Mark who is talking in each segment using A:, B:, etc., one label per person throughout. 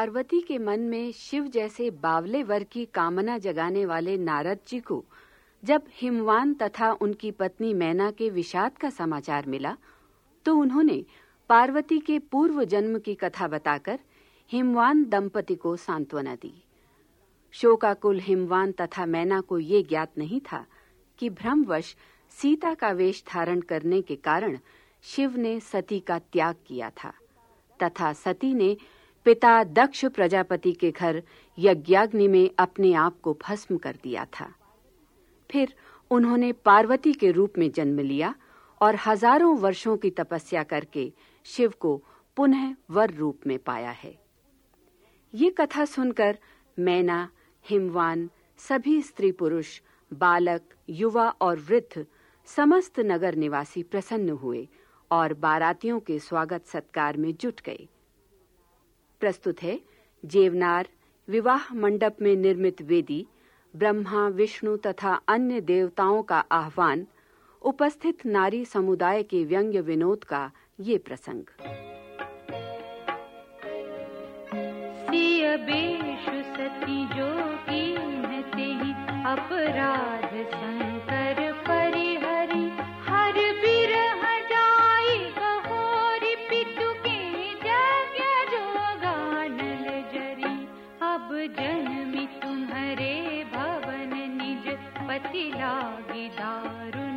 A: पार्वती के मन में शिव जैसे बावले वर की कामना जगाने वाले नारद जी को जब हिमवान तथा उनकी पत्नी मैना के विषाद का समाचार मिला तो उन्होंने पार्वती के पूर्व जन्म की कथा बताकर हिमवान दंपति को सांत्वना दी। शोकाकुल हिमवान तथा मैना को ये ज्ञात नहीं था कि भ्रमवश सीता का वेश धारण करने के कारण शिव ने सती का त्याग किया था, तथा सती ने पिता दक्ष प्रजापति के घर यज्ञाग्नि में अपने आप को भस्म कर दिया था। फिर उन्होंने पार्वती के रूप में जन्म लिया और हज़ारों वर्षों की तपस्या करके शिव को पुनः वर रूप में पाया है। ये कथा सुनकर मैना, हिमवान, सभी स्त्री पुरुष, बालक, युवा और वृद्ध समस्त नगर निवासी प्रसन्न हुए और बारातियों के स्वागत सत्कार में जुट गए। प्रस्तुत है, जेवनार, विवाह मंडप में निर्मित वेदी, ब्रह्मा, विष्णु तथा अन्य देवताओं का आह्वान, उपस्थित नारी समुदाय के व्यंग्य विनोद का ये प्रसंग।
B: सती जो की अपराध शंकर गार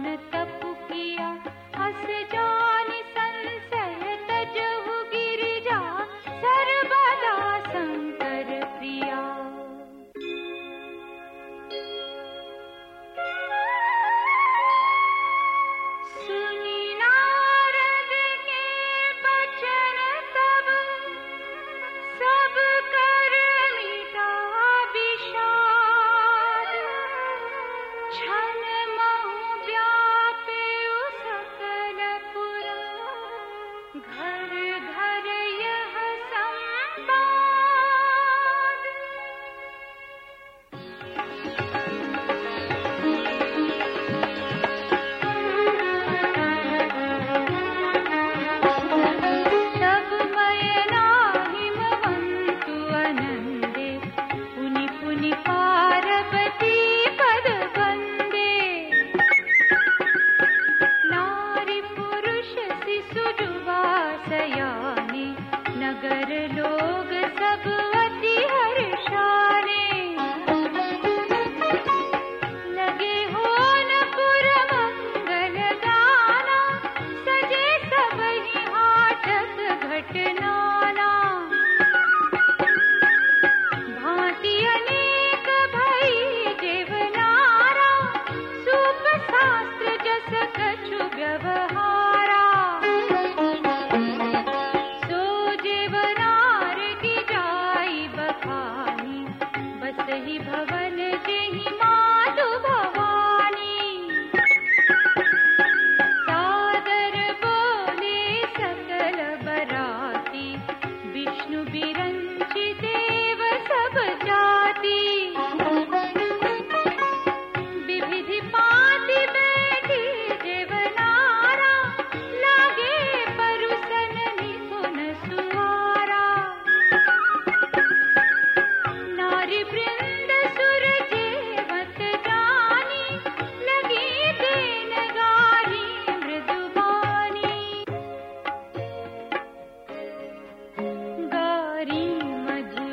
B: घर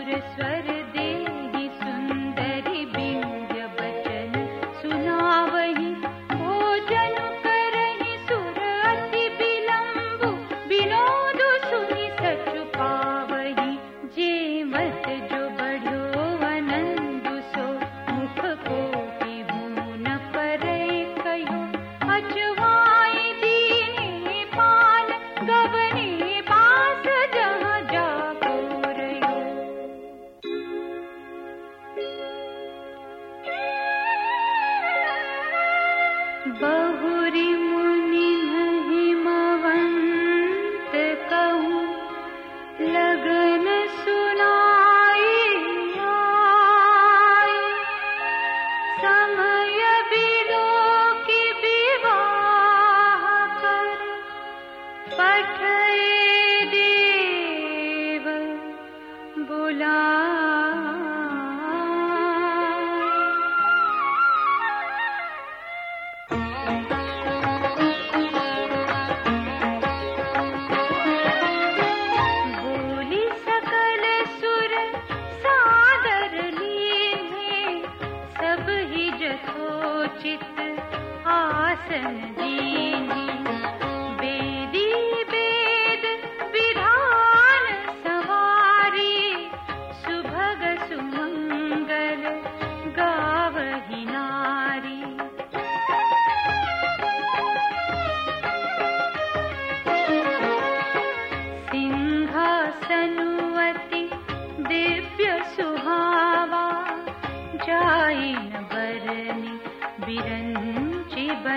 B: मधुर बहुरी मुनि हिमवंत कहूँ लगन बिलो की विवाह कर पठए देव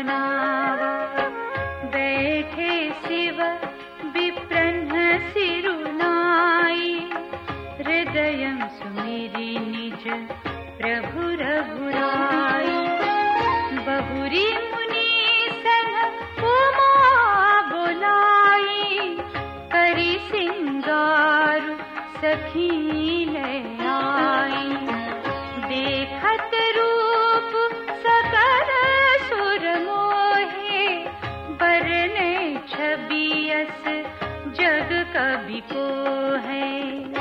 B: जाना बस जग कभी को है।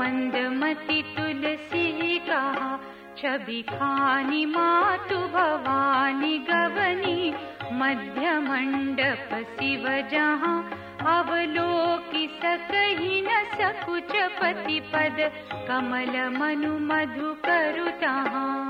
B: मन्दमति तुलसी कहा छवि खानी मातु भवानी गवनी मध्य मण्डप शिव जहाँ अवलोकि सकहि न सकुच पति पद कमल मनु मधु करु तहाँ